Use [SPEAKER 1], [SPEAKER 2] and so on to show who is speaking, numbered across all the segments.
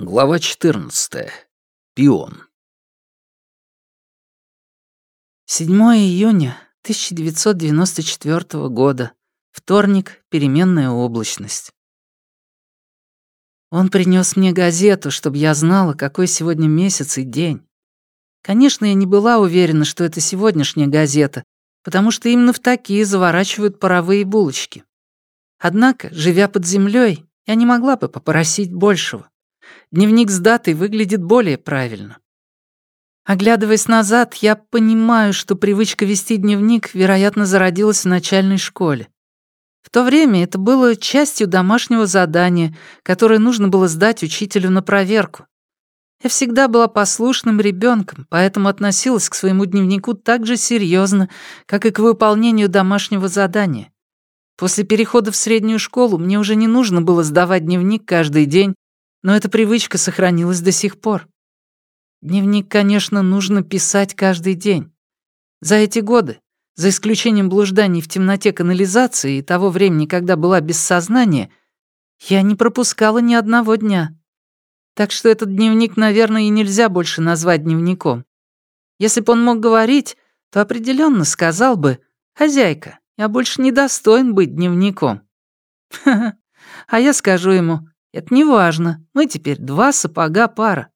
[SPEAKER 1] Глава 14. Пион.
[SPEAKER 2] 7 июня 1994 года. Вторник, переменная облачность. Он принес мне газету, чтобы я знала, какой сегодня месяц и день. Конечно, я не была уверена, что это сегодняшняя газета, потому что именно в такие заворачивают паровые булочки. Однако, живя под землей, я не могла бы попросить большего. Дневник с датой выглядит более правильно. Оглядываясь назад, я понимаю, что привычка вести дневник, вероятно, зародилась в начальной школе. В то время это было частью домашнего задания, которое нужно было сдать учителю на проверку. Я всегда была послушным ребенком, поэтому относилась к своему дневнику так же серьезно, как и к выполнению домашнего задания. После перехода в среднюю школу мне уже не нужно было сдавать дневник каждый день но эта привычка сохранилась до сих пор. Дневник, конечно, нужно писать каждый день. За эти годы, за исключением блужданий в темноте канализации и того времени, когда была без сознания, я не пропускала ни одного дня. Так что этот дневник, наверное, и нельзя больше назвать дневником. Если бы он мог говорить, то определенно сказал бы «Хозяйка, я больше не достоин быть дневником». А я скажу ему это не важно. Мы теперь два сапога пара.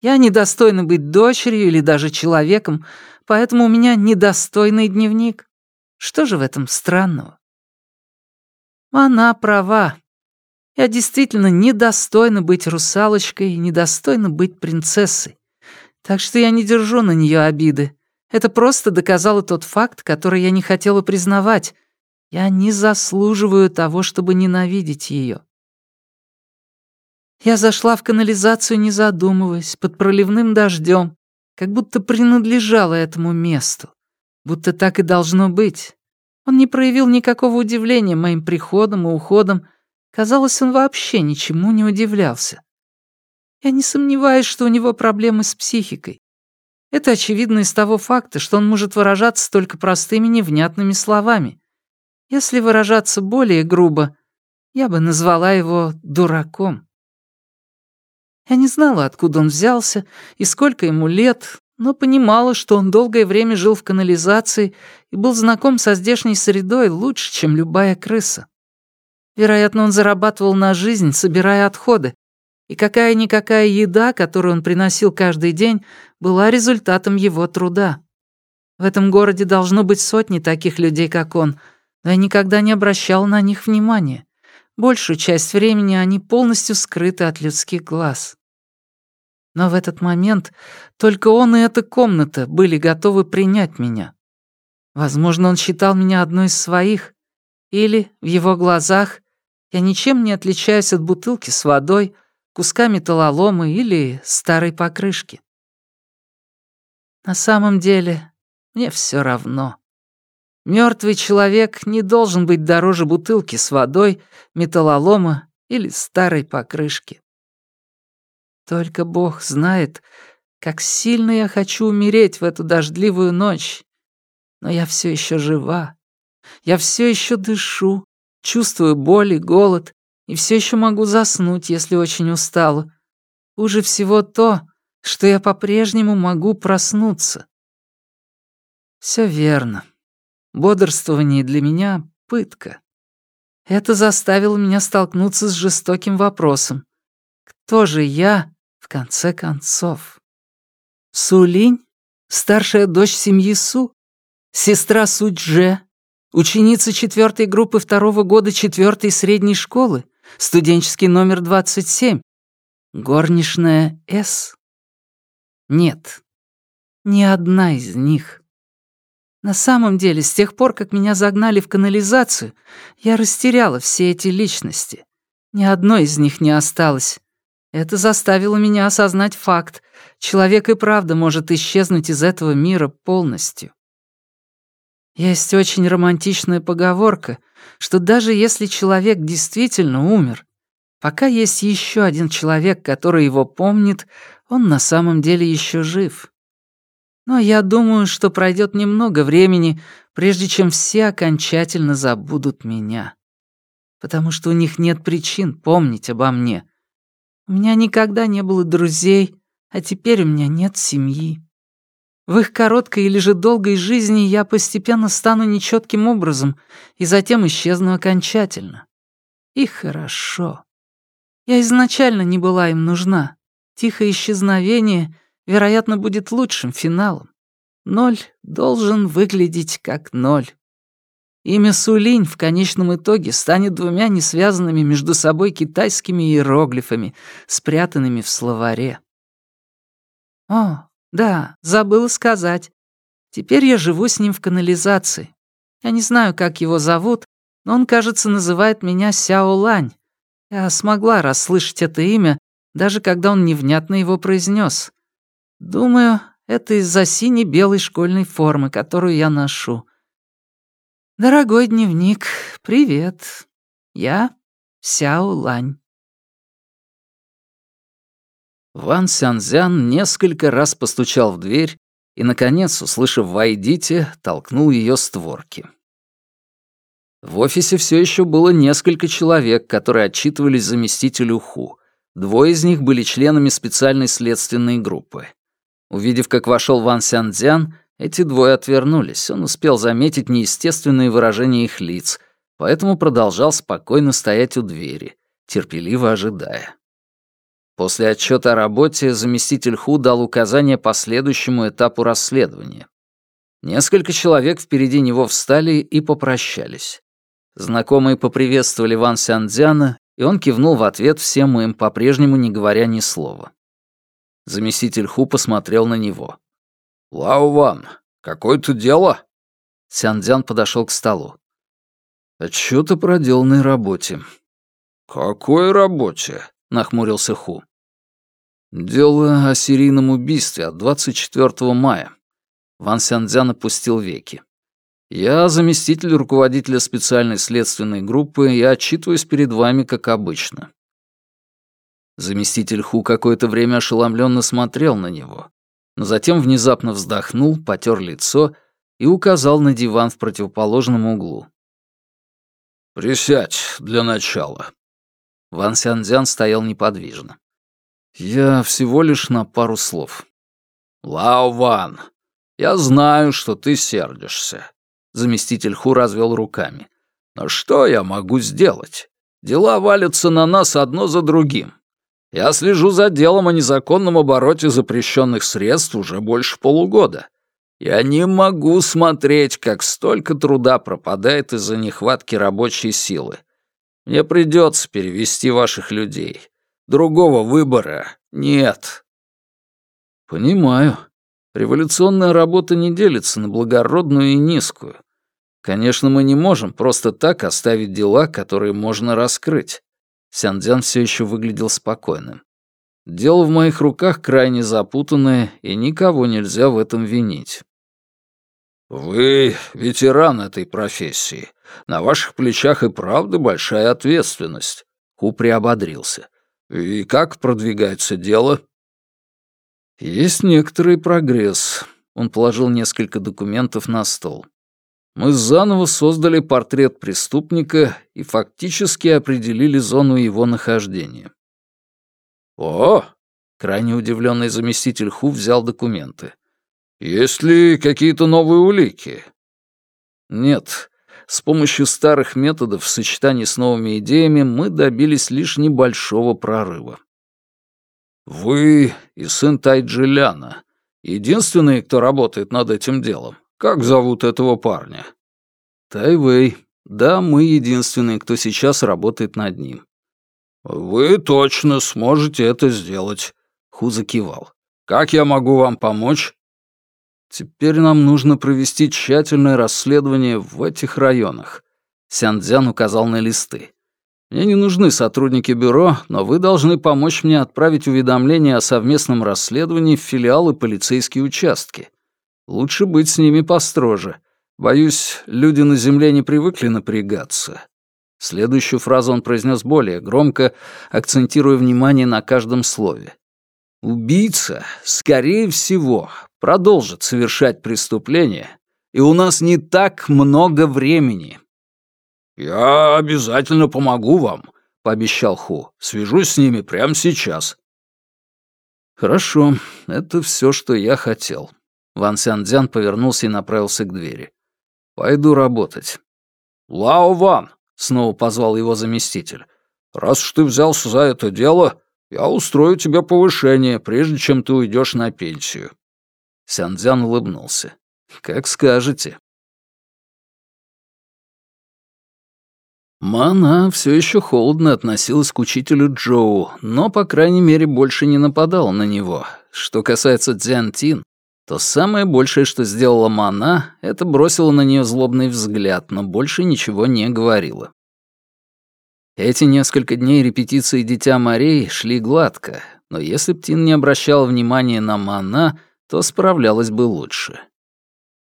[SPEAKER 2] Я недостойна быть дочерью или даже человеком, поэтому у меня недостойный дневник. Что же в этом странного? Она права. Я действительно недостойна быть русалочкой и недостойна быть принцессой. Так что я не держу на нее обиды. Это просто доказало тот факт, который я не хотела признавать. Я не заслуживаю того, чтобы ненавидеть ее. Я зашла в канализацию, не задумываясь, под проливным дождем, как будто принадлежала этому месту. Будто так и должно быть. Он не проявил никакого удивления моим приходом и уходом. Казалось, он вообще ничему не удивлялся. Я не сомневаюсь, что у него проблемы с психикой. Это очевидно из того факта, что он может выражаться только простыми невнятными словами. Если выражаться более грубо, я бы назвала его дураком. Я не знала, откуда он взялся и сколько ему лет, но понимала, что он долгое время жил в канализации и был знаком со здешней средой лучше, чем любая крыса. Вероятно, он зарабатывал на жизнь, собирая отходы, и какая-никакая еда, которую он приносил каждый день, была результатом его труда. В этом городе должно быть сотни таких людей, как он, но я никогда не обращал на них внимания. Большую часть времени они полностью скрыты от людских глаз. Но в этот момент только он и эта комната были готовы принять меня. Возможно, он считал меня одной из своих, или, в его глазах, я ничем не отличаюсь от бутылки с водой, куска металлолома или старой покрышки. На самом деле, мне все равно. Мертвый человек не должен быть дороже бутылки с водой, металлолома или старой покрышки. Только Бог знает, как сильно я хочу умереть в эту дождливую ночь. Но я все еще жива. Я все еще дышу, чувствую боль и голод, и все еще могу заснуть, если очень устала. Хуже всего то, что я по-прежнему могу проснуться. Все верно. Бодрствование для меня — пытка. Это заставило меня столкнуться с жестоким вопросом. Кто же я, в конце концов? Сулинь? Старшая дочь семьи Су? Сестра Судже? Ученица четвертой группы второго года четвертой средней школы? Студенческий номер 27? Горничная С? Нет, ни одна из них. На самом деле, с тех пор, как меня загнали в канализацию, я растеряла все эти личности. Ни одной из них не осталось. Это заставило меня осознать факт. Человек и правда может исчезнуть из этого мира полностью. Есть очень романтичная поговорка, что даже если человек действительно умер, пока есть еще один человек, который его помнит, он на самом деле еще жив. Но я думаю, что пройдет немного времени, прежде чем все окончательно забудут меня. Потому что у них нет причин помнить обо мне. У меня никогда не было друзей, а теперь у меня нет семьи. В их короткой или же долгой жизни я постепенно стану нечетким образом и затем исчезну окончательно. И хорошо. Я изначально не была им нужна. Тихое исчезновение, вероятно, будет лучшим финалом. Ноль должен выглядеть как ноль. Имя Сулинь в конечном итоге станет двумя несвязанными между собой китайскими иероглифами, спрятанными в словаре. О, да, забыла сказать. Теперь я живу с ним в канализации. Я не знаю, как его зовут, но он, кажется, называет меня Сяо Лань. Я смогла расслышать это имя, даже когда он невнятно его произнес. Думаю, это из-за сине-белой школьной формы, которую я ношу. Дорогой дневник, привет. Я Сяо Лань.
[SPEAKER 1] Ван Сянзян несколько раз постучал в дверь и, наконец, услышав «Войдите», толкнул ее створки. В офисе все еще было несколько человек, которые отчитывались заместителю Ху. Двое из них были членами специальной следственной группы. Увидев, как вошел Ван Сянцзян, эти двое отвернулись. Он успел заметить неестественные выражения их лиц, поэтому продолжал спокойно стоять у двери, терпеливо ожидая. После отчета о работе заместитель Ху дал указание по следующему этапу расследования. Несколько человек впереди него встали и попрощались. Знакомые поприветствовали Ван Сяндзяна, и он кивнул в ответ всем им, по-прежнему не говоря ни слова. Заместитель Ху посмотрел на него. «Лао Ван, какое-то дело?» Сяндзян подошел к столу. «Отчет о проделанной работе». «Какой работе?» — нахмурился Ху. «Дело о серийном убийстве от 24 мая». Ван Сяндзян опустил веки. «Я заместитель руководителя специальной следственной группы и отчитываюсь перед вами, как обычно». Заместитель Ху какое-то время ошеломленно смотрел на него, но затем внезапно вздохнул, потер лицо и указал на диван в противоположном углу. «Присядь для начала». Ван Сянцзян стоял неподвижно. «Я всего лишь на пару слов». «Лао Ван, я знаю, что ты сердишься». Заместитель Ху развел руками. «Но что я могу сделать? Дела валятся на нас одно за другим. Я слежу за делом о незаконном обороте запрещенных средств уже больше полугода. Я не могу смотреть, как столько труда пропадает из-за нехватки рабочей силы. Мне придется перевести ваших людей. Другого выбора нет. Понимаю. Революционная работа не делится на благородную и низкую. Конечно, мы не можем просто так оставить дела, которые можно раскрыть. Сяндзян все еще выглядел спокойным. Дело в моих руках крайне запутанное, и никого нельзя в этом винить. «Вы ветеран этой профессии. На ваших плечах и правда большая ответственность», — Ху приободрился. «И как продвигается дело?» «Есть некоторый прогресс», — он положил несколько документов на стол мы заново создали портрет преступника и фактически определили зону его нахождения. «О!» — крайне удивленный заместитель Ху взял документы. «Есть ли какие-то новые улики?» «Нет. С помощью старых методов в сочетании с новыми идеями мы добились лишь небольшого прорыва». «Вы и сын Тайджиляна. Единственные, кто работает над этим делом. Как зовут этого парня?» «Тайвей. Да, мы единственные, кто сейчас работает над ним». «Вы точно сможете это сделать», — Ху закивал. «Как я могу вам помочь?» «Теперь нам нужно провести тщательное расследование в этих районах», — Сяндзян указал на листы. «Мне не нужны сотрудники бюро, но вы должны помочь мне отправить уведомление о совместном расследовании в филиалы полицейские участки. Лучше быть с ними построже. Боюсь, люди на земле не привыкли напрягаться. Следующую фразу он произнес более громко, акцентируя внимание на каждом слове. Убийца, скорее всего, продолжит совершать преступление, и у нас не так много времени. «Я обязательно помогу вам», пообещал Ху. «Свяжусь с ними прямо сейчас». «Хорошо, это все, что я хотел». Ван Сяндзян повернулся и направился к двери. «Пойду работать». «Лао Ван!» — снова позвал его заместитель. «Раз уж ты взялся за это дело, я устрою тебе повышение, прежде чем ты уйдешь на пенсию». Сяндзян улыбнулся. «Как скажете». Мана все еще холодно относилась к учителю Джоу, но, по крайней мере, больше не нападала на него. Что касается Дзян Тин, то самое большее, что сделала Мана, это бросила на нее злобный взгляд, но больше ничего не говорила. Эти несколько дней репетиции «Дитя морей» шли гладко, но если б Тин не обращал внимания на Мана, то справлялась бы лучше.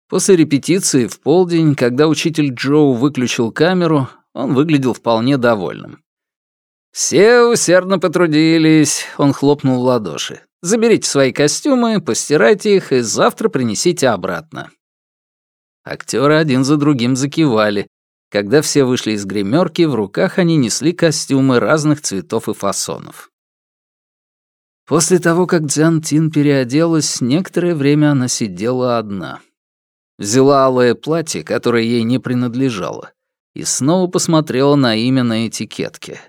[SPEAKER 1] После репетиции в полдень, когда учитель Джоу выключил камеру, он выглядел вполне довольным. «Все усердно потрудились», — он хлопнул в ладоши. «Заберите свои костюмы, постирайте их и завтра принесите обратно». Актеры один за другим закивали. Когда все вышли из гримерки, в руках они несли костюмы разных цветов и фасонов. После того, как Дзян Тин переоделась, некоторое время она сидела одна. Взяла алое платье, которое ей не принадлежало, и снова посмотрела на имя на этикетке.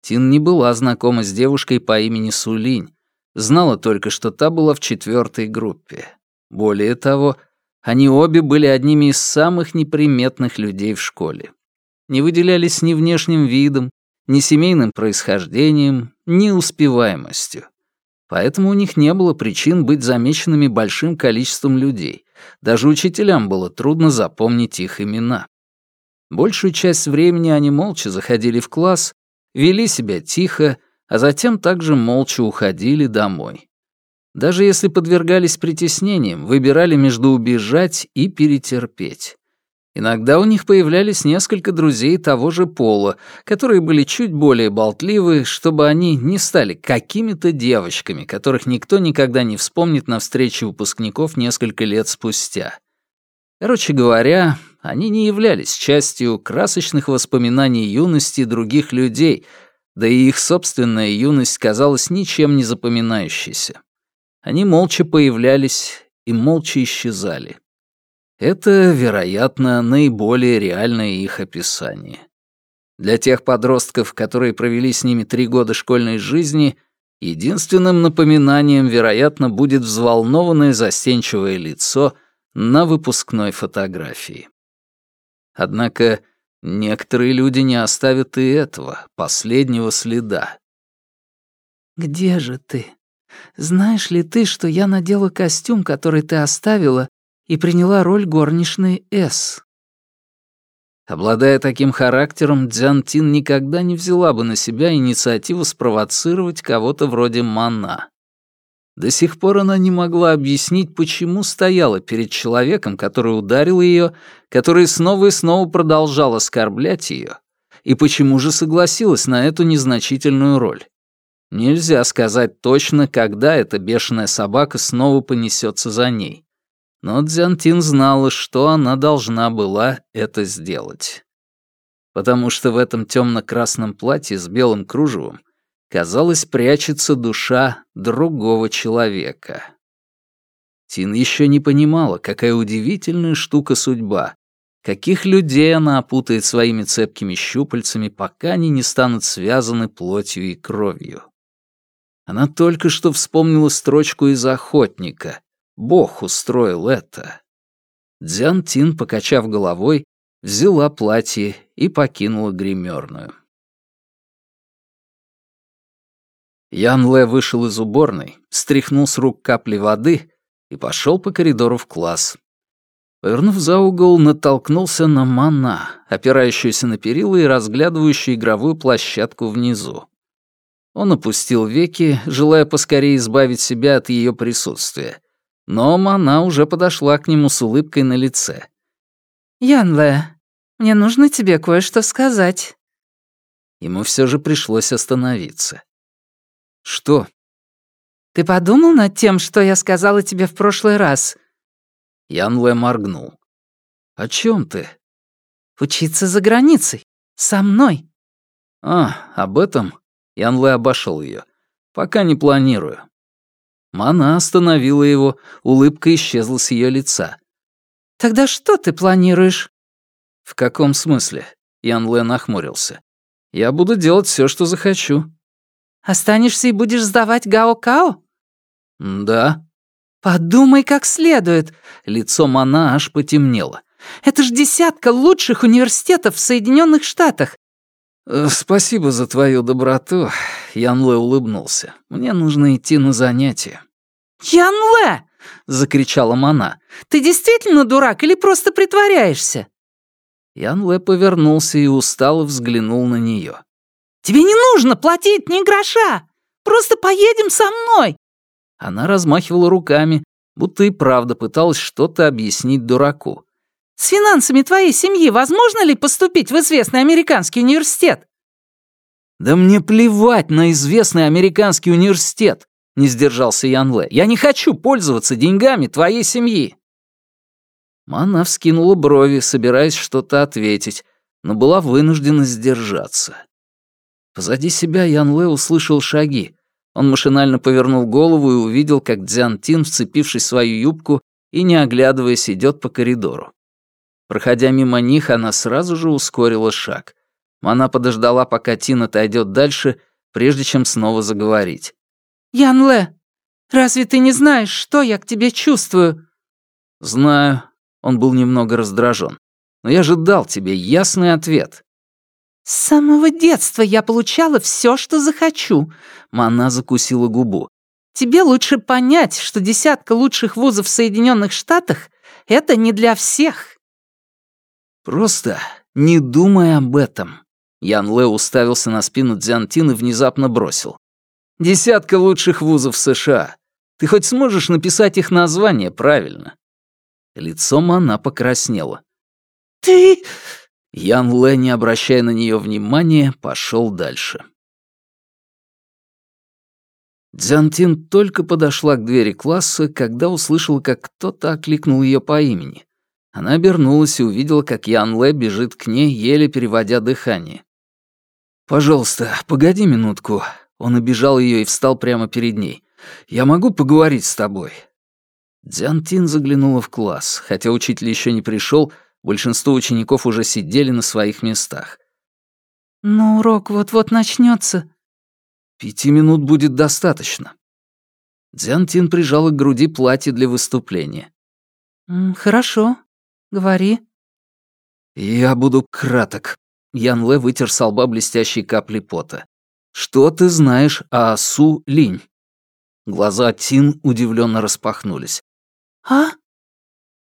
[SPEAKER 1] Тин не была знакома с девушкой по имени Сулинь, знала только, что та была в четвертой группе. Более того, они обе были одними из самых неприметных людей в школе. Не выделялись ни внешним видом, ни семейным происхождением, ни успеваемостью. Поэтому у них не было причин быть замеченными большим количеством людей. Даже учителям было трудно запомнить их имена. Большую часть времени они молча заходили в класс, вели себя тихо, а затем также молча уходили домой. Даже если подвергались притеснениям, выбирали между убежать и перетерпеть. Иногда у них появлялись несколько друзей того же пола, которые были чуть более болтливы, чтобы они не стали какими-то девочками, которых никто никогда не вспомнит на встрече выпускников несколько лет спустя. Короче говоря, они не являлись частью красочных воспоминаний юности других людей, да и их собственная юность казалась ничем не запоминающейся. Они молча появлялись и молча исчезали. Это, вероятно, наиболее реальное их описание. Для тех подростков, которые провели с ними три года школьной жизни, единственным напоминанием, вероятно, будет взволнованное застенчивое лицо — на выпускной фотографии. Однако некоторые люди не оставят и этого, последнего следа.
[SPEAKER 2] «Где же ты? Знаешь ли ты, что я надела костюм, который ты оставила, и приняла роль горничной С?»
[SPEAKER 1] Обладая таким характером, Дзян Тин никогда не взяла бы на себя инициативу спровоцировать кого-то вроде Мана. До сих пор она не могла объяснить, почему стояла перед человеком, который ударил ее, который снова и снова продолжал оскорблять ее, и почему же согласилась на эту незначительную роль. Нельзя сказать точно, когда эта бешеная собака снова понесется за ней. Но Дзянтин знала, что она должна была это сделать. Потому что в этом темно-красном платье с белым кружевом казалось, прячется душа другого человека. Тин еще не понимала, какая удивительная штука судьба, каких людей она опутает своими цепкими щупальцами, пока они не станут связаны плотью и кровью. Она только что вспомнила строчку из «Охотника». Бог устроил это. Дзян Тин, покачав головой, взяла платье и покинула гримерную. Ян Лэ вышел из уборной, стряхнул с рук капли воды и пошел по коридору в класс. Повернув за угол, натолкнулся на Мана, опирающуюся на перила и разглядывающую игровую площадку внизу. Он опустил веки, желая поскорее избавить себя от ее присутствия. Но Мана уже подошла к нему с улыбкой на лице.
[SPEAKER 2] «Ян Лэ, мне нужно тебе кое-что сказать».
[SPEAKER 1] Ему все же пришлось остановиться. «Что?»
[SPEAKER 2] «Ты подумал над тем, что я сказала тебе в прошлый раз?»
[SPEAKER 1] Ян Лэ моргнул. «О чем ты?»
[SPEAKER 2] «Учиться за границей. Со мной».
[SPEAKER 1] А, об этом? Ян Лэ обошел ее. Пока не планирую. Мана остановила его, улыбка исчезла с ее лица.
[SPEAKER 2] «Тогда что ты планируешь?»
[SPEAKER 1] «В каком смысле?» Ян Лэ нахмурился. «Я буду делать все, что захочу».
[SPEAKER 2] «Останешься и будешь сдавать Гао-Као?»
[SPEAKER 1] «Да».
[SPEAKER 2] «Подумай как следует».
[SPEAKER 1] Лицо Мана аж потемнело.
[SPEAKER 2] «Это ж десятка лучших университетов в Соединенных Штатах.
[SPEAKER 1] Э, «Спасибо за твою доброту», — Ян Лэ улыбнулся. «Мне нужно идти на занятия».
[SPEAKER 2] «Ян Лэ!» — закричала Мана. «Ты действительно дурак или просто притворяешься?»
[SPEAKER 1] Ян Лэ повернулся и устало взглянул на нее.
[SPEAKER 2] «Тебе не нужно платить ни гроша! Просто поедем со мной!»
[SPEAKER 1] Она размахивала руками, будто и правда пыталась что-то объяснить дураку.
[SPEAKER 2] С финансами твоей семьи возможно ли поступить в известный американский университет?»
[SPEAKER 1] «Да мне плевать на известный американский университет!» — не сдержался Ян Лэ. «Я не хочу пользоваться деньгами твоей семьи!» Мана вскинула брови, собираясь что-то ответить, но была вынуждена сдержаться. Позади себя Ян Лэ услышал шаги. Он машинально повернул голову и увидел, как Дзян Тин, вцепившись в свою юбку и, не оглядываясь, идет по коридору. Проходя мимо них, она сразу же ускорила шаг. Она подождала, пока Тин отойдет дальше, прежде чем снова заговорить.
[SPEAKER 2] «Ян Ле, разве ты не знаешь, что я к тебе чувствую?»
[SPEAKER 1] «Знаю». Он был немного раздражен. «Но я же дал тебе ясный ответ».
[SPEAKER 2] «С самого детства я получала все, что захочу», —
[SPEAKER 1] Мана закусила губу.
[SPEAKER 2] «Тебе лучше понять, что десятка лучших вузов в Соединенных Штатах — это не для всех».
[SPEAKER 1] «Просто не думай об этом». Ян Лэ уставился на спину Дзянтин и внезапно бросил. «Десятка лучших вузов США. Ты хоть сможешь написать их название правильно?» Лицом она покраснела.
[SPEAKER 2] «Ты...»
[SPEAKER 1] Ян Лэ, не обращая на нее внимания, пошел дальше. Дзянтин только подошла к двери класса, когда услышала, как кто-то окликнул ее по имени. Она обернулась и увидела, как Ян Лэ бежит к ней, еле переводя дыхание. «Пожалуйста, погоди минутку». Он обижал ее и встал прямо перед ней. «Я могу поговорить с тобой?» Дзян Тин заглянула в класс. Хотя учитель еще не пришел, большинство учеников уже сидели на своих местах.
[SPEAKER 2] «Но урок вот-вот начнется.
[SPEAKER 1] «Пяти минут будет достаточно». Дзян Тин прижала к груди платье для выступления.
[SPEAKER 2] «Хорошо», Говори».
[SPEAKER 1] «Я буду краток». Ян Лэ вытер с лба блестящие капли пота. «Что ты знаешь о Су Линь?» Глаза Тин удивленно распахнулись.
[SPEAKER 2] «А?»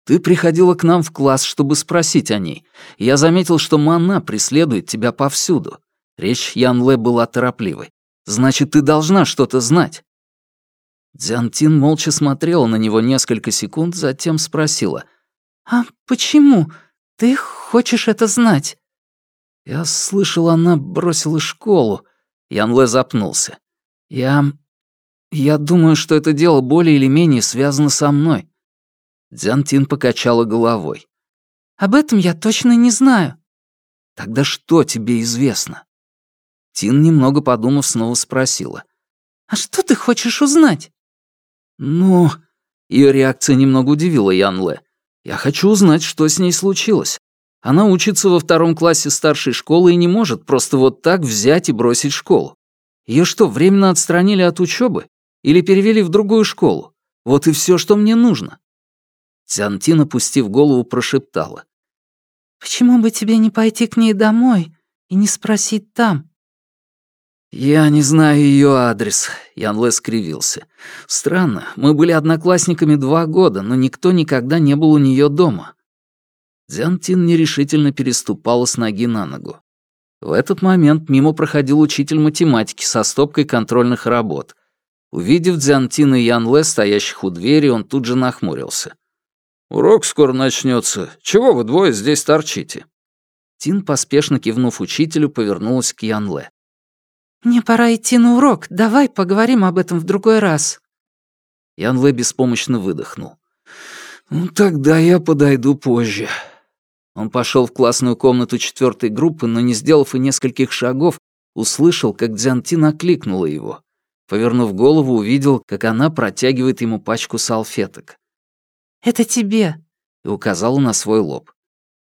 [SPEAKER 1] «Ты приходила к нам в класс, чтобы спросить о ней. Я заметил, что Мана преследует тебя повсюду. Речь Ян Лэ была торопливой. Значит, ты должна что-то знать». Дзян Тин молча смотрела на него несколько секунд, затем спросила —
[SPEAKER 2] «А почему? Ты хочешь это знать?»
[SPEAKER 1] Я слышал, она бросила школу. Ян Лэ запнулся. Я... Я думаю, что это дело более или менее связано со мной. Дзян Тин покачала головой.
[SPEAKER 2] Об этом я точно не знаю.
[SPEAKER 1] Тогда что тебе известно? Тин, немного подумав, снова спросила.
[SPEAKER 2] А что ты хочешь узнать?
[SPEAKER 1] Ну... Ее реакция немного удивила Ян Лэ. Я хочу узнать, что с ней случилось. Она учится во втором классе старшей школы и не может просто вот так взять и бросить школу. Ее что, временно отстранили от учебы? Или перевели в другую школу? Вот и все, что мне нужно. Тянтин, опустив голову, прошептала.
[SPEAKER 2] «Почему бы тебе не пойти к ней домой и не спросить там?»
[SPEAKER 1] «Я не знаю ее адрес», — Ян Лэ скривился. «Странно, мы были одноклассниками два года, но никто никогда не был у нее дома». Дзян Тин нерешительно переступала с ноги на ногу. В этот момент мимо проходил учитель математики со стопкой контрольных работ. Увидев Дзян Тин и Ян Лэ, стоящих у двери, он тут же нахмурился. «Урок скоро начнется. Чего вы двое здесь торчите?» Тин, поспешно кивнув учителю, повернулась к Ян Лэ.
[SPEAKER 2] «Мне пора идти на урок. Давай поговорим об этом в другой раз».
[SPEAKER 1] Ян Лэ беспомощно выдохнул. «Ну, тогда я подойду позже». Он пошел в классную комнату четвертой группы, но не сделав и нескольких шагов, услышал, как Дзянтин окликнула его. Повернув голову, увидел, как она протягивает ему пачку салфеток.
[SPEAKER 2] «Это тебе», —
[SPEAKER 1] и указала на свой лоб.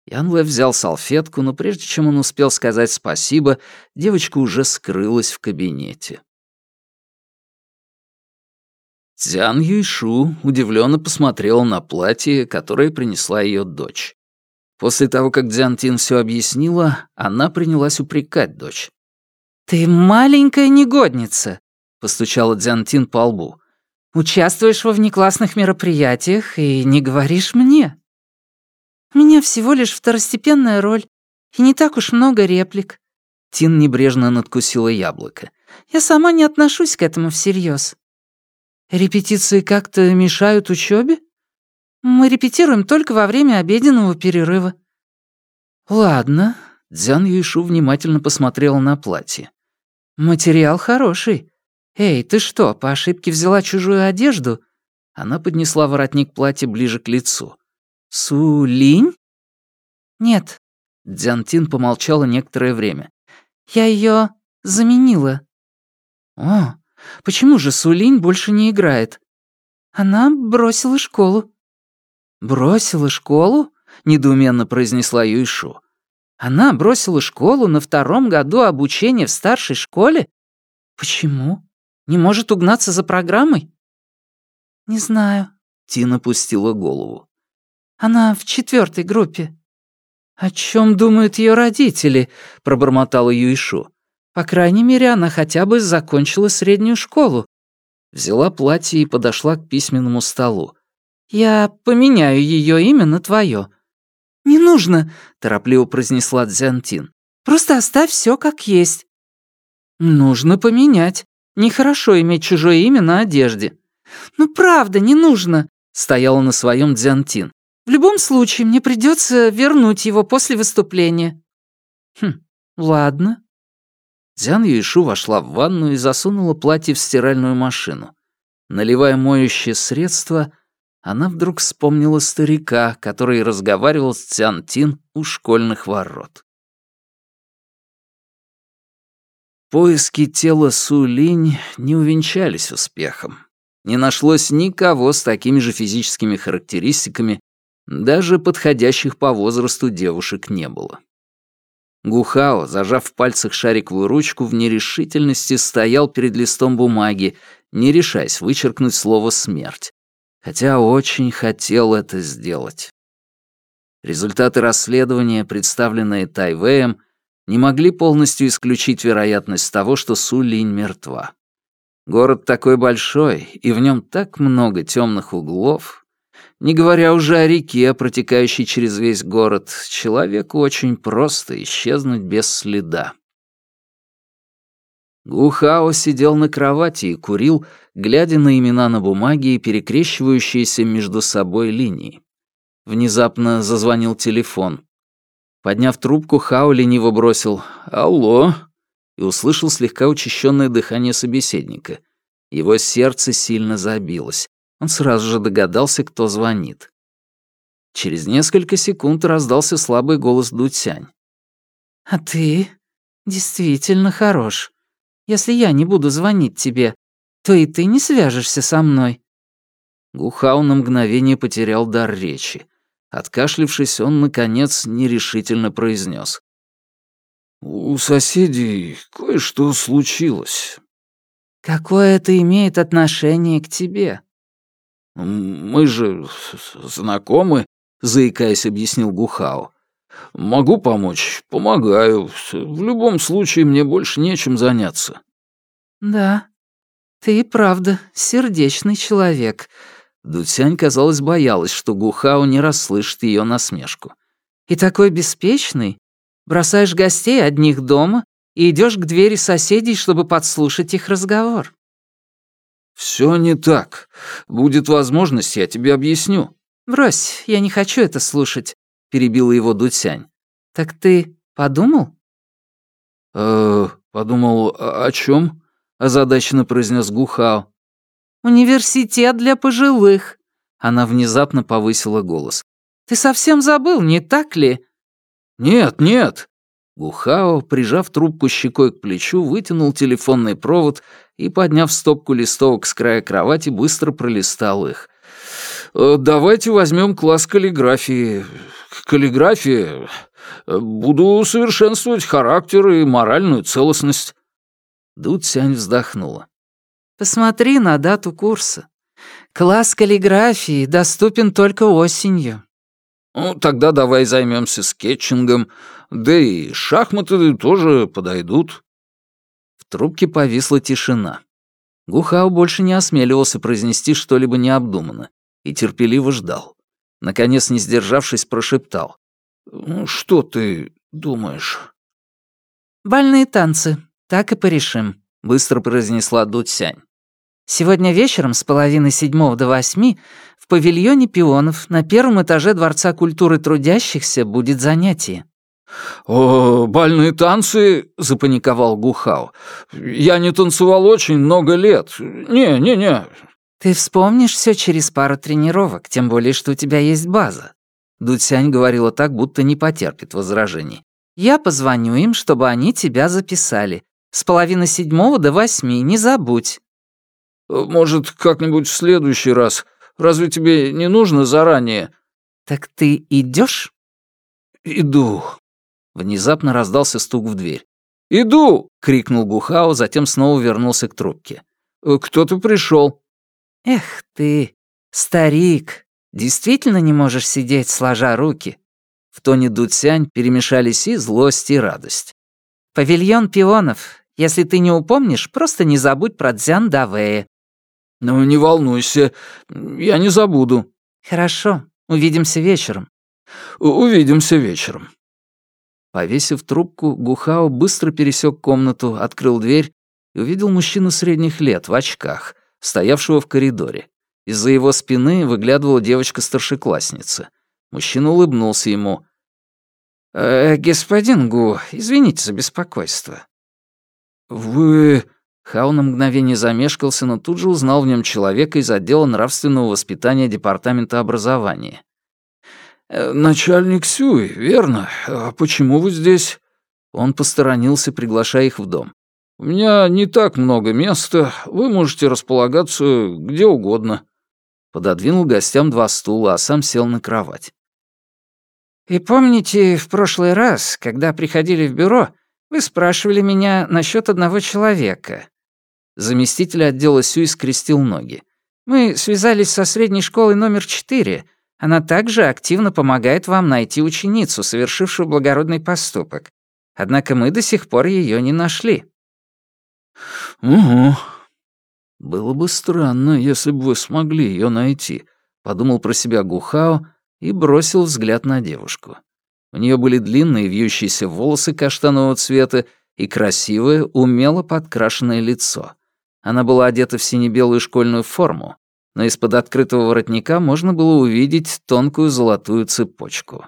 [SPEAKER 1] Янве взял салфетку, но прежде чем он успел сказать спасибо, девочка уже скрылась в кабинете. Цзян Юйшу удивленно посмотрела на платье, которое принесла ее дочь. После того, как Дзян Тин все объяснила, она принялась упрекать дочь.
[SPEAKER 2] «Ты маленькая негодница», — постучала Дзян Тин по лбу. «Участвуешь во внеклассных мероприятиях и не говоришь мне». «У меня всего лишь второстепенная роль, и не так уж много реплик».
[SPEAKER 1] Тин небрежно надкусила яблоко.
[SPEAKER 2] «Я сама не отношусь к этому всерьез. Репетиции как-то мешают учебе? Мы репетируем только во время обеденного перерыва.
[SPEAKER 1] Ладно. Дзян Юйшу внимательно посмотрела на платье.
[SPEAKER 2] Материал хороший. Эй, ты что, по ошибке взяла чужую одежду?
[SPEAKER 1] Она поднесла воротник платья ближе к лицу.
[SPEAKER 2] Сулинь? Нет.
[SPEAKER 1] Дзянтин помолчала некоторое время.
[SPEAKER 2] Я ее заменила. О, Почему же Сулинь больше не играет? Она бросила школу. Бросила школу? недоуменно произнесла Юйшу. Она бросила школу на втором году обучения в старшей школе? Почему? Не может угнаться за программой? Не знаю.
[SPEAKER 1] Тина пустила голову.
[SPEAKER 2] Она в четвертой группе. О чем думают ее родители? пробормотала Юйшу. По крайней мере, она хотя бы закончила среднюю школу.
[SPEAKER 1] Взяла платье и подошла к письменному столу.
[SPEAKER 2] «Я поменяю ее имя на твое». «Не нужно», — торопливо произнесла Дзянтин. «Просто оставь все как есть». «Нужно поменять. Нехорошо иметь чужое имя на одежде». «Ну правда, не нужно», — стояла на своем Дзянтин. «В любом случае, мне придется вернуть его после выступления». «Хм, ладно»,
[SPEAKER 1] Дзян Юишу вошла в ванну и засунула платье в стиральную машину. Наливая моющее средство, она вдруг вспомнила старика, который разговаривал с Цян у школьных ворот. Поиски тела Су Линь не увенчались успехом. Не нашлось никого с такими же физическими характеристиками, даже подходящих по возрасту девушек не было. Гухао, зажав в пальцах шариковую ручку, в нерешительности стоял перед листом бумаги, не решаясь вычеркнуть слово «смерть». Хотя очень хотел это сделать. Результаты расследования, представленные Тайвеем, не могли полностью исключить вероятность того, что Су Линь мертва. Город такой большой, и в нем так много темных углов, не говоря уже о реке, протекающей через весь город, человеку очень просто исчезнуть без следа. Гухао сидел на кровати и курил, глядя на имена на бумаге и перекрещивающиеся между собой линии. Внезапно зазвонил телефон. Подняв трубку, Хао лениво бросил «Алло!» и услышал слегка учащенное дыхание собеседника. Его сердце сильно забилось. Он сразу же догадался, кто звонит. Через несколько секунд раздался слабый голос Дутянь.
[SPEAKER 2] «А ты действительно хорош. Если я не буду звонить тебе, то и ты не свяжешься со мной».
[SPEAKER 1] Гухау на мгновение потерял дар речи. Откашлившись, он, наконец, нерешительно произнес: «У соседей кое-что случилось».
[SPEAKER 2] «Какое это имеет отношение к тебе?»
[SPEAKER 1] «Мы же знакомы», — заикаясь, объяснил Гухао. «Могу помочь, помогаю. В любом случае мне больше нечем заняться».
[SPEAKER 2] «Да, ты и правда сердечный человек».
[SPEAKER 1] Дуцянь, казалось, боялась, что Гухао не расслышит ее насмешку.
[SPEAKER 2] «И такой беспечный. Бросаешь гостей одних дома и идешь к двери соседей, чтобы подслушать их разговор».
[SPEAKER 1] «Все не так. Будет возможность, я тебе объясню».
[SPEAKER 2] «Брось, я не хочу это слушать», — перебила его Дутянь. «Так ты подумал?»
[SPEAKER 1] «Э, подумал, о, о чем? озадаченно произнес Гухао.
[SPEAKER 2] «Университет для пожилых». Она внезапно повысила голос. «Ты совсем забыл, не так ли?»
[SPEAKER 1] «Нет, нет». Гухао, прижав трубку щекой к плечу, вытянул телефонный провод и, подняв стопку листовок с края кровати, быстро пролистал их. «Э, «Давайте возьмем класс каллиграфии. Каллиграфия. Буду совершенствовать характер и моральную целостность». Ду Цянь вздохнула.
[SPEAKER 2] «Посмотри на дату курса. Класс каллиграфии доступен только осенью».
[SPEAKER 1] «Ну, тогда давай займемся скетчингом, да и шахматы тоже подойдут». В трубке повисла тишина. Гухау больше не осмеливался произнести что-либо необдуманно и терпеливо ждал. Наконец, не сдержавшись, прошептал. «Ну, «Что ты думаешь?»
[SPEAKER 2] «Бальные танцы. Так и порешим», — быстро произнесла Дудсянь. «Сегодня вечером с половины седьмого до восьми в павильоне пионов на первом этаже Дворца культуры трудящихся будет занятие.
[SPEAKER 1] «О, бальные танцы!» — запаниковал Гухау. «Я не танцевал очень много лет. Не, не, не».
[SPEAKER 2] «Ты вспомнишь все через пару тренировок, тем более, что у тебя есть база». Дудсянь говорила так, будто не потерпит возражений. «Я позвоню им, чтобы они тебя записали. С половины седьмого до восьми, не забудь».
[SPEAKER 1] «Может, как-нибудь в следующий раз. Разве тебе не нужно заранее?»
[SPEAKER 2] «Так ты идешь?
[SPEAKER 1] «Иду», Внезапно раздался стук в дверь. «Иду!» — крикнул Гухао, затем снова вернулся к трубке. «Э, «Кто-то пришел.
[SPEAKER 2] «Эх ты, старик, действительно не можешь сидеть, сложа руки?» В тоне Дуцянь перемешались и злость, и радость. «Павильон пионов. Если ты не упомнишь, просто не забудь про Дзян Давея».
[SPEAKER 1] «Ну, не волнуйся, я не забуду».
[SPEAKER 2] «Хорошо, увидимся вечером».
[SPEAKER 1] «Увидимся вечером».
[SPEAKER 2] Повесив трубку, Гухао быстро пересек комнату, открыл дверь и увидел мужчину средних лет в очках, стоявшего в коридоре. Из-за его спины выглядывала девочка-старшеклассница. Мужчина улыбнулся ему. «Э, «Господин Гу, извините за беспокойство».
[SPEAKER 1] «Вы...»
[SPEAKER 2] Хао на мгновение замешкался, но тут же узнал в нем человека из отдела нравственного воспитания Департамента образования.
[SPEAKER 1] Э, «Начальник Сюй, верно? А почему вы здесь?» Он посторонился, приглашая их в дом. «У меня не так много места, вы можете располагаться где угодно».
[SPEAKER 2] Пододвинул гостям два стула, а сам сел на кровать. «И помните, в прошлый раз, когда приходили в бюро, вы спрашивали меня насчет одного человека?» Заместитель отдела Сюй скрестил ноги. «Мы связались со средней школой номер четыре, она также активно помогает вам найти ученицу, совершившую благородный поступок. Однако мы до сих пор ее не нашли».
[SPEAKER 1] «Угу. Было бы странно, если бы вы смогли ее найти», — подумал про себя Гухао и бросил взгляд на девушку. У нее были длинные вьющиеся волосы каштанового цвета и красивое, умело подкрашенное лицо. Она была одета в сине-белую школьную форму, но из-под открытого воротника можно было увидеть тонкую золотую цепочку.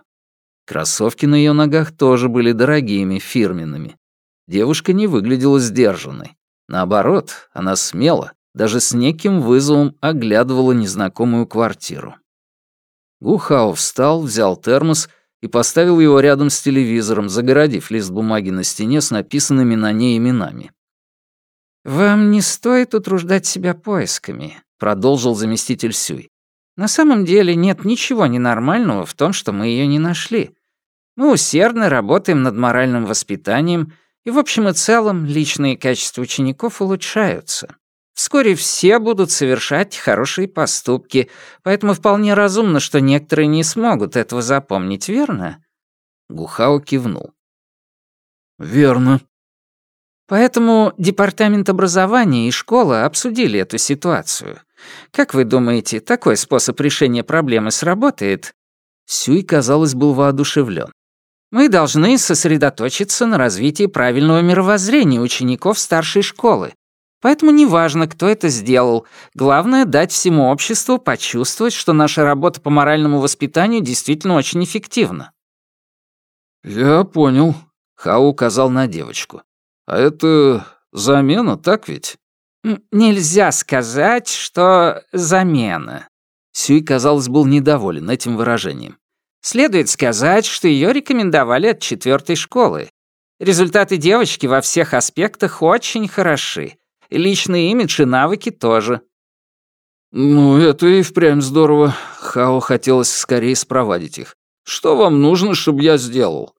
[SPEAKER 1] Кроссовки на ее ногах тоже были дорогими, фирменными. Девушка не выглядела сдержанной. Наоборот, она смело, даже с неким вызовом оглядывала незнакомую квартиру. Гухао встал, взял термос и поставил его рядом с телевизором, загородив лист бумаги на стене с написанными на ней именами.
[SPEAKER 2] «Вам не стоит утруждать себя поисками», — продолжил заместитель Сюй. «На самом деле нет ничего ненормального в том, что мы ее не нашли. Мы усердно работаем над моральным воспитанием, и в общем и целом личные качества учеников улучшаются. Вскоре все будут совершать хорошие поступки, поэтому вполне разумно, что некоторые не смогут этого запомнить, верно?»
[SPEAKER 1] Гухао кивнул. «Верно»,
[SPEAKER 2] Поэтому Департамент образования и школа обсудили эту ситуацию. Как вы думаете, такой способ решения проблемы сработает?»
[SPEAKER 1] Сюй, казалось, был воодушевлен.
[SPEAKER 2] «Мы должны сосредоточиться на развитии правильного мировоззрения учеников старшей школы. Поэтому неважно, кто это сделал. Главное — дать всему обществу почувствовать, что наша работа по моральному воспитанию действительно очень эффективна».
[SPEAKER 1] «Я понял», — Хао указал на девочку. «А это замена, так ведь?»
[SPEAKER 2] «Нельзя сказать, что замена».
[SPEAKER 1] Сюй, казалось, был недоволен этим выражением.
[SPEAKER 2] «Следует сказать, что ее рекомендовали от четвертой школы. Результаты девочки во всех аспектах очень хороши. Личный имидж и навыки тоже.
[SPEAKER 1] «Ну, это и впрямь здорово. Хао хотелось скорее спровадить их. Что вам нужно, чтобы я сделал?»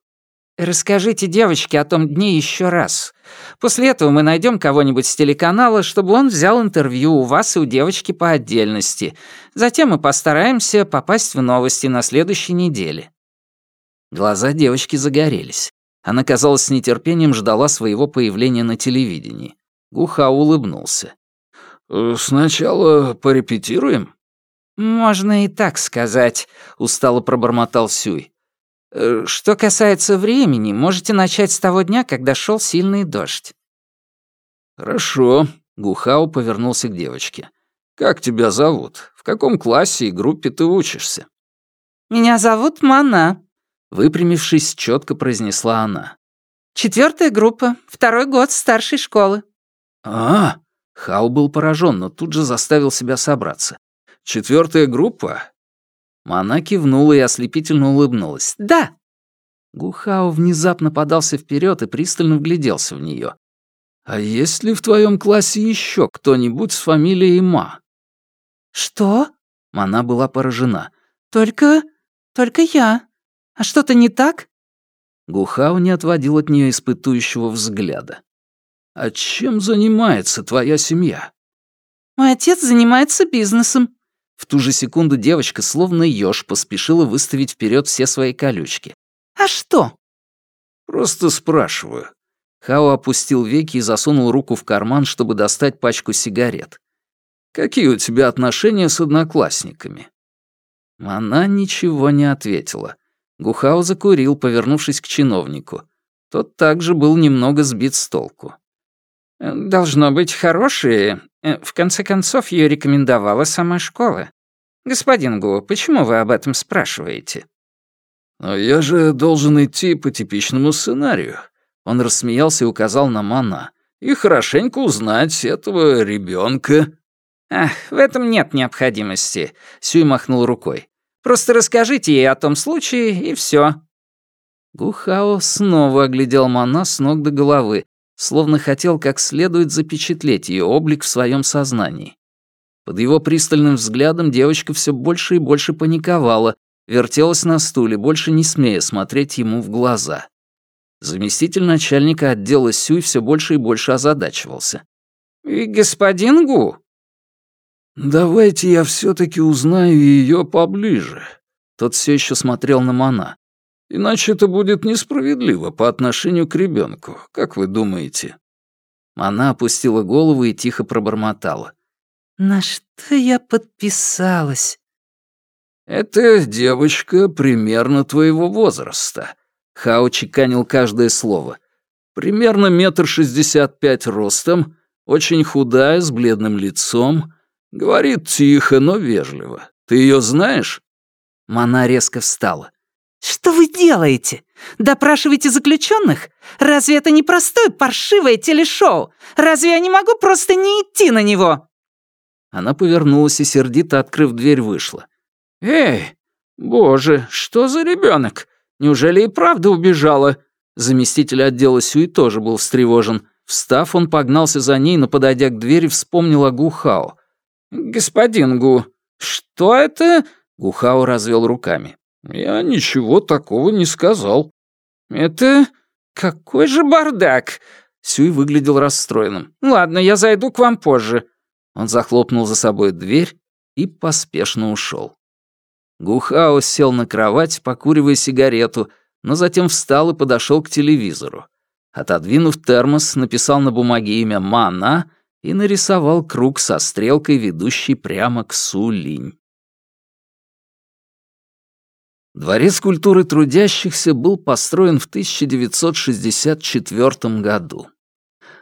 [SPEAKER 2] «Расскажите девочке о том дне еще раз. После этого мы найдем кого-нибудь с телеканала, чтобы он взял интервью у вас и у девочки по отдельности. Затем мы постараемся попасть в новости на следующей неделе». Глаза девочки загорелись. Она, казалось, с нетерпением ждала своего появления на телевидении. Гуха улыбнулся.
[SPEAKER 1] «Э, «Сначала порепетируем?»
[SPEAKER 2] «Можно и так сказать», — устало пробормотал Сюй. «Э, «Что касается времени, можете начать с того дня, когда шел сильный дождь».
[SPEAKER 1] «Хорошо», — Гухао повернулся к девочке. «Как тебя зовут? В каком классе и группе ты учишься?»
[SPEAKER 2] «Меня зовут Мана»,
[SPEAKER 1] Выпрямившись, четко произнесла она.
[SPEAKER 2] «Четвертая группа, второй год старшей школы».
[SPEAKER 1] «А, Хау был поражен, но тут же заставил себя собраться. Четвертая группа?» Мана кивнула и ослепительно улыбнулась.
[SPEAKER 2] «Да».
[SPEAKER 1] Гухао внезапно подался вперед и пристально вгляделся в нее. «А есть ли в твоем классе еще кто-нибудь с фамилией Ма?»
[SPEAKER 2] «Что?»
[SPEAKER 1] Мана была поражена.
[SPEAKER 2] «Только... только я». А что-то не так?»
[SPEAKER 1] Гухау не отводил от нее испытующего взгляда. «А чем занимается твоя семья?»
[SPEAKER 2] «Мой отец занимается бизнесом».
[SPEAKER 1] В ту же секунду девочка, словно еж, поспешила выставить вперед все свои колючки.
[SPEAKER 2] «А что?»
[SPEAKER 1] «Просто спрашиваю». Хао опустил веки и засунул руку в карман, чтобы достать пачку сигарет. «Какие у тебя отношения с одноклассниками?» Она ничего не ответила. Гухао закурил, повернувшись к чиновнику. Тот также был немного сбит с толку.
[SPEAKER 2] «Должно быть хорошие. Э, в конце концов, ее рекомендовала сама школа. Господин Гу, почему вы об этом спрашиваете?»
[SPEAKER 1] «Но я же должен идти по типичному сценарию». Он рассмеялся и указал на Мана. «И хорошенько узнать этого ребенка.
[SPEAKER 2] «Ах, в этом нет необходимости», — Сюй махнул рукой. Просто расскажите ей о том случае, и все.
[SPEAKER 1] Гухао снова оглядел Мана с ног до головы, словно хотел как следует запечатлеть ее облик в своем сознании. Под его пристальным взглядом девочка все больше и больше паниковала, вертелась на стуле, больше не смея смотреть ему в глаза. Заместитель начальника отдела Сюй все больше и больше озадачивался.
[SPEAKER 2] «И господин Гу,
[SPEAKER 1] «Давайте я все-таки узнаю ее поближе». Тот все еще смотрел на Мана. «Иначе это будет несправедливо по отношению к ребенку, как вы думаете?» Она опустила голову и тихо пробормотала.
[SPEAKER 2] «На что я подписалась?»
[SPEAKER 1] «Это девочка примерно твоего возраста», — Хао чеканил каждое слово. «Примерно метр шестьдесят пять ростом, очень худая, с бледным лицом, Говорит тихо, но вежливо. Ты ее знаешь?»
[SPEAKER 2] Мана резко встала. «Что вы делаете? Допрашиваете заключенных? Разве это не простое паршивое телешоу? Разве я не могу просто не идти на него?»
[SPEAKER 1] Она повернулась и, сердито открыв дверь, вышла. «Эй, боже, что за ребенок? Неужели и правда убежала?» Заместитель отдела Сюи тоже был встревожен. Встав, он погнался за ней, но, подойдя к двери, вспомнил о Гухао. «Господин Гу, что это?» Гухао развел руками. «Я ничего такого не сказал». «Это... какой же бардак!» Сюй выглядел расстроенным. «Ладно, я зайду к вам позже». Он захлопнул за собой дверь и поспешно ушел. Гухао сел на кровать, покуривая сигарету, но затем встал и подошел к телевизору. Отодвинув термос, написал на бумаге имя Мана и нарисовал круг со стрелкой, ведущей прямо к Сулинь. Дворец культуры трудящихся был построен в 1964 году.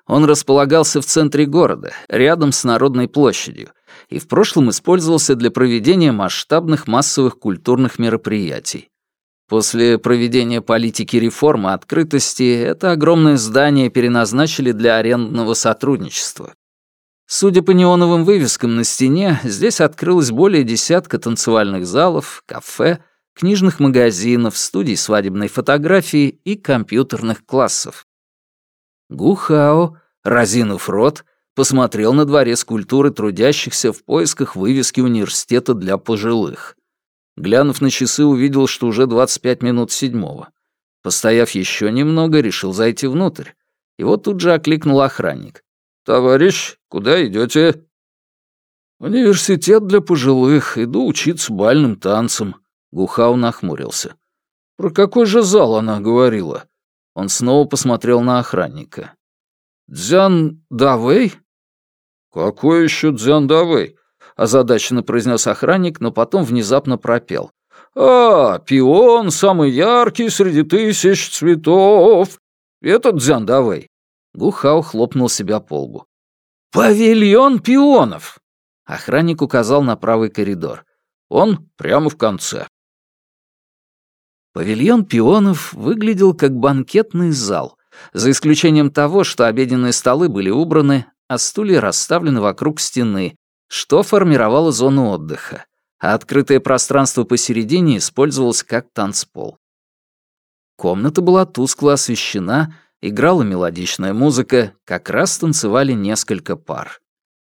[SPEAKER 1] Он располагался в центре города, рядом с Народной площадью, и в прошлом использовался для проведения масштабных массовых культурных мероприятий. После проведения политики реформы открытости это огромное здание переназначили для арендного сотрудничества. Судя по неоновым вывескам на стене, здесь открылось более десятка танцевальных залов, кафе, книжных магазинов, студий свадебной фотографии и компьютерных классов. Гухао, разинув рот, посмотрел на дворе скульптуры трудящихся в поисках вывески университета для пожилых. Глянув на часы, увидел, что уже 25 минут седьмого. Постояв еще немного, решил зайти внутрь. Его тут же окликнул охранник. «Товарищ, куда идете? «Университет для пожилых. Иду учиться бальным танцам». Гухау нахмурился. «Про какой же зал она говорила?» Он снова посмотрел на охранника. «Дзян Давэй?» «Какой еще Дзян Давэй?» — озадаченно произнес охранник, но потом внезапно пропел. «А, пион самый яркий среди тысяч цветов!» «Это Дзян Давэй!» Гухау хлопнул себя по лбу. «Павильон пионов!» Охранник указал на правый коридор. «Он прямо в конце». Павильон пионов выглядел как банкетный зал, за исключением того, что обеденные столы были убраны, а стулья расставлены вокруг стены, что формировало зону отдыха, а открытое пространство посередине использовалось как танцпол. Комната была тускло освещена, играла мелодичная музыка, как раз танцевали несколько пар.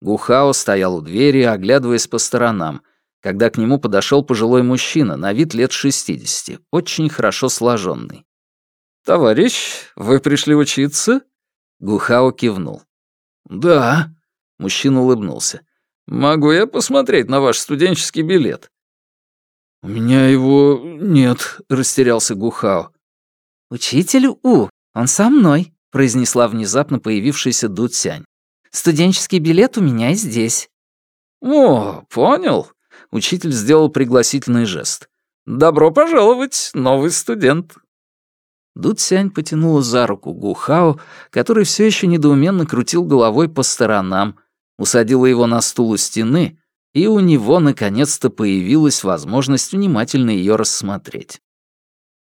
[SPEAKER 1] Гухао стоял у двери, оглядываясь по сторонам, когда к нему подошел пожилой мужчина, на вид лет 60, очень хорошо сложенный. «Товарищ, вы пришли учиться?» Гухао кивнул. «Да», — мужчина улыбнулся. «Могу я посмотреть на ваш студенческий билет?» «У меня его нет», — растерялся Гухао.
[SPEAKER 2] «Учитель У, он со мной», — произнесла внезапно появившаяся Дуцянь. «Студенческий билет у меня здесь».
[SPEAKER 1] «О, понял», Учитель сделал пригласительный жест. «Добро пожаловать, новый студент!» Дуцянь потянула за руку Гухао, который все еще недоуменно крутил головой по сторонам, усадила его на стул у стены, и у него наконец-то появилась возможность внимательно ее рассмотреть.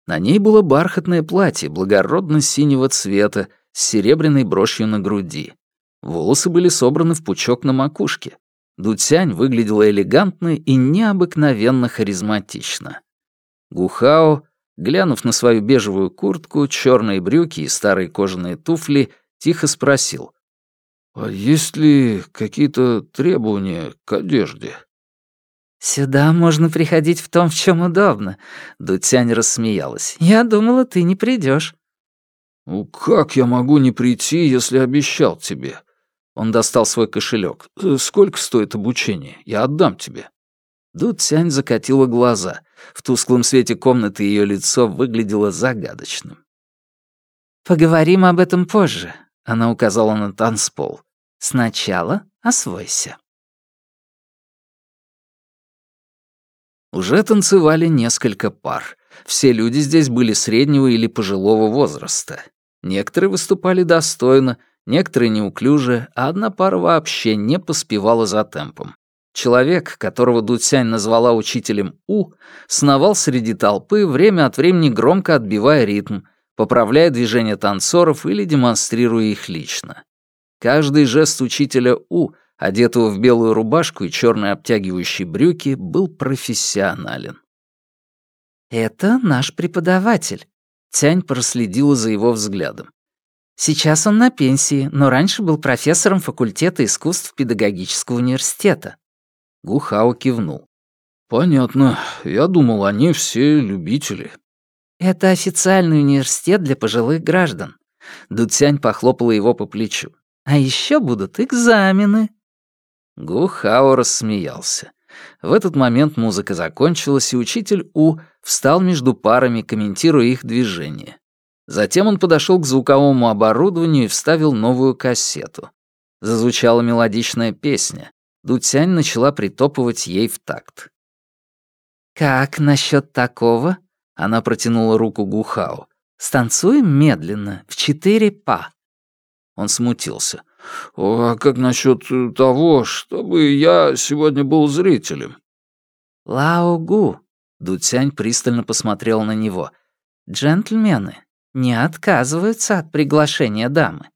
[SPEAKER 1] На ней было бархатное платье благородно-синего цвета с серебряной брошью на груди. Волосы были собраны в пучок на макушке. Дуцянь выглядела элегантно и необыкновенно харизматично. Гухао, глянув на свою бежевую куртку, черные брюки и старые кожаные туфли, тихо спросил. «А есть ли какие-то требования к одежде?»
[SPEAKER 2] «Сюда можно приходить в том, в чем удобно», — Дуцянь рассмеялась. «Я думала, ты не придешь.
[SPEAKER 1] «Ну как я могу не прийти, если обещал тебе? Он достал свой кошелек. «Э, «Сколько стоит обучение? Я отдам тебе». Ду Цянь закатила глаза. В тусклом свете комнаты ее лицо выглядело загадочным.
[SPEAKER 2] «Поговорим об этом позже», — она указала на танцпол. «Сначала освойся».
[SPEAKER 1] Уже танцевали несколько пар. Все люди здесь были среднего или пожилого возраста. Некоторые выступали достойно — некоторые неуклюже, а одна пара вообще не поспевала за темпом. Человек, которого Дуцянь назвала учителем У, сновал среди толпы, время от времени громко отбивая ритм, поправляя движения танцоров или демонстрируя их лично. Каждый жест учителя У, одетого в белую рубашку и черные обтягивающие брюки, был профессионален.
[SPEAKER 2] «Это наш преподаватель», — Тянь проследила за его взглядом. Сейчас он на пенсии, но раньше был профессором факультета искусств педагогического университета.
[SPEAKER 1] Гухао кивнул. «Понятно. Я думал, они все любители».
[SPEAKER 2] «Это официальный университет для пожилых граждан». Дуцянь похлопала его по плечу. «А еще будут экзамены».
[SPEAKER 1] Гухао рассмеялся. В этот момент музыка закончилась, и учитель У встал между парами, комментируя их движения. Затем он подошел к звуковому оборудованию и вставил новую кассету. Зазвучала мелодичная песня. Дутянь начала притопывать ей в такт.
[SPEAKER 2] «Как насчет такого?» — она протянула руку Гухао. «Станцуем медленно, в четыре па».
[SPEAKER 1] Он смутился. «А как насчет того, чтобы я сегодня был зрителем?»
[SPEAKER 2] «Лао Гу», — Дутянь пристально посмотрел на него. «Джентльмены, не отказываются от приглашения дамы.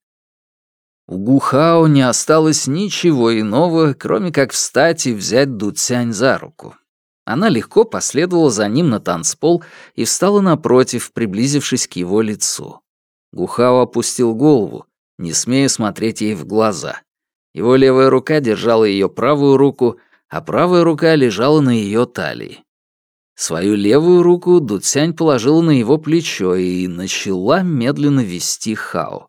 [SPEAKER 1] У Гухао не осталось ничего иного, кроме как встать и взять Дуцянь за руку. Она легко последовала за ним на танцпол и встала напротив, приблизившись к его лицу. Гухао опустил голову, не смея смотреть ей в глаза. Его левая рука держала ее правую руку, а правая рука лежала на ее талии. Свою левую руку Дуцянь положила на его плечо и начала медленно вести Хао.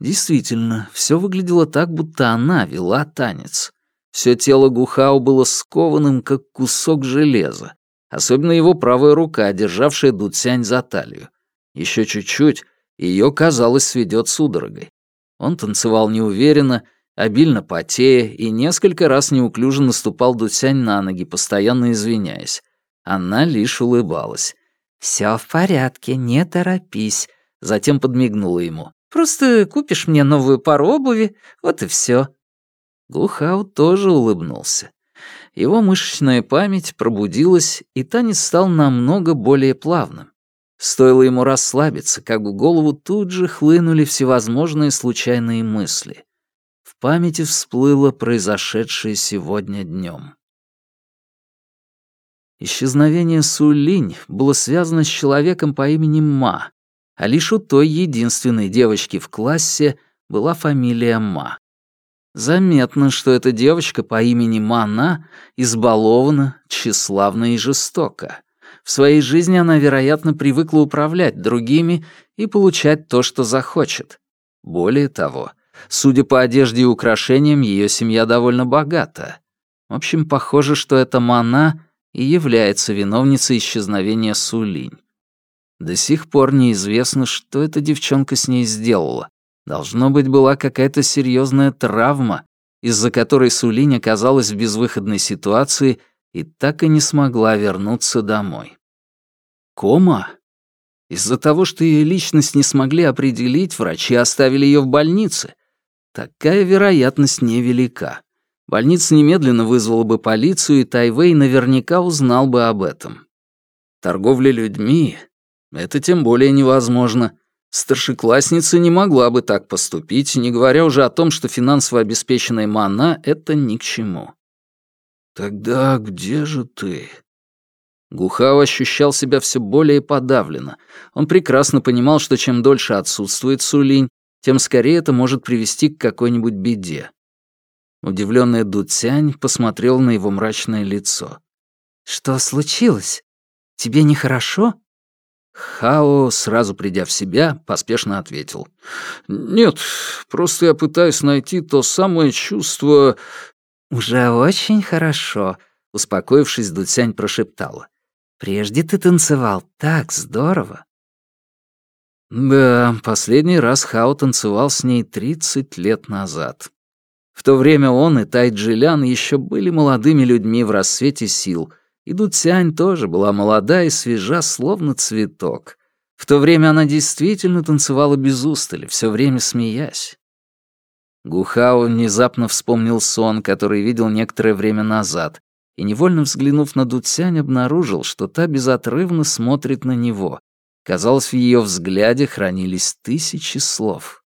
[SPEAKER 1] Действительно, все выглядело так, будто она вела танец. Все тело Гухао было скованным, как кусок железа, особенно его правая рука, державшая Дуцянь за талию. Еще чуть-чуть, ее, казалось, сведет судорогой. Он танцевал неуверенно, обильно потея, и несколько раз неуклюже наступал Дуцянь на ноги, постоянно извиняясь. Она лишь улыбалась. «Всё в порядке, не торопись», — затем подмигнула ему. «Просто купишь мне новую пару обуви, вот и всё». Глухау тоже улыбнулся. Его мышечная память пробудилась, и танец стал намного более плавным. Стоило ему расслабиться, как в голову тут же хлынули всевозможные случайные мысли. В памяти всплыло произошедшее сегодня днем. Исчезновение Сулинь было связано с человеком по имени Ма, а лишь у той единственной девочки в классе была фамилия Ма. Заметно, что эта девочка по имени Мана избалована, тщеславна и жестока. В своей жизни она, вероятно, привыкла управлять другими и получать то, что захочет. Более того, судя по одежде и украшениям, ее семья довольно богата. В общем, похоже, что эта Мана и является виновницей исчезновения Сулинь. До сих пор неизвестно, что эта девчонка с ней сделала. Должно быть, была какая-то серьезная травма, из-за которой Сулинь оказалась в безвыходной ситуации и так и не смогла вернуться домой. Кома? Из-за того, что ее личность не смогли определить, врачи оставили ее в больнице. Такая вероятность невелика. Больница немедленно вызвала бы полицию, и Тайвей наверняка узнал бы об этом. Торговля людьми — это тем более невозможно. Старшеклассница не могла бы так поступить, не говоря уже о том, что финансово обеспеченная Мана — это ни к чему. «Тогда где же ты?» Гухао ощущал себя все более подавленно. Он прекрасно понимал, что чем дольше отсутствует Сулинь, тем скорее это может привести к какой-нибудь беде. Удивленная Дуцянь посмотрел на его мрачное лицо. «Что случилось? Тебе нехорошо?» Хао, сразу придя в себя, поспешно ответил. «Нет, просто я пытаюсь найти то самое чувство...» «Уже очень хорошо», — успокоившись, Дуцянь прошептала. «Прежде ты танцевал так здорово». Да, последний раз Хао танцевал с ней тридцать лет назад. В то время он и Тай Джилян еще были молодыми людьми в рассвете сил, и Дуцянь тоже была молода и свежа, словно цветок. В то время она действительно танцевала без устали, все время смеясь. Гухао внезапно вспомнил сон, который видел некоторое время назад, и, невольно взглянув на Дуцянь, обнаружил, что та безотрывно смотрит на него. Казалось, в ее взгляде хранились тысячи слов.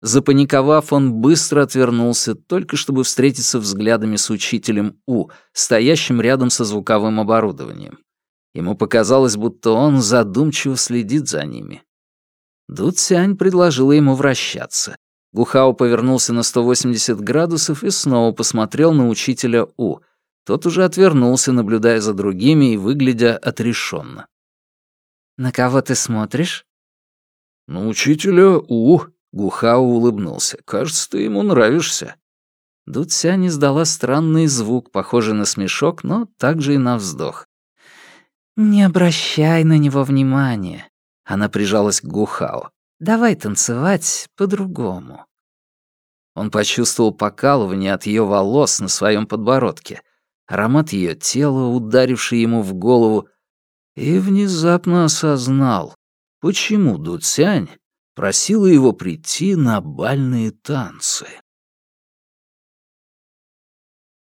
[SPEAKER 1] Запаниковав, он быстро отвернулся, только чтобы встретиться взглядами с учителем У, стоящим рядом со звуковым оборудованием. Ему показалось, будто он задумчиво следит за ними. Ду Цянь предложила ему вращаться. Гухао повернулся на 180 градусов и снова посмотрел на учителя У. Тот уже отвернулся, наблюдая за другими и выглядя отрешенно. «На кого ты смотришь?» «На учителя У», Гухао улыбнулся. «Кажется, ты ему нравишься». Дуцянь издала странный звук, похожий на смешок, но также и на вздох. «Не обращай на него внимания», — она прижалась к Гухао. «Давай танцевать по-другому». Он почувствовал покалывание от ее волос на своем подбородке, аромат ее тела, ударивший ему в голову, и внезапно осознал, почему Дуцянь просила его прийти на бальные танцы.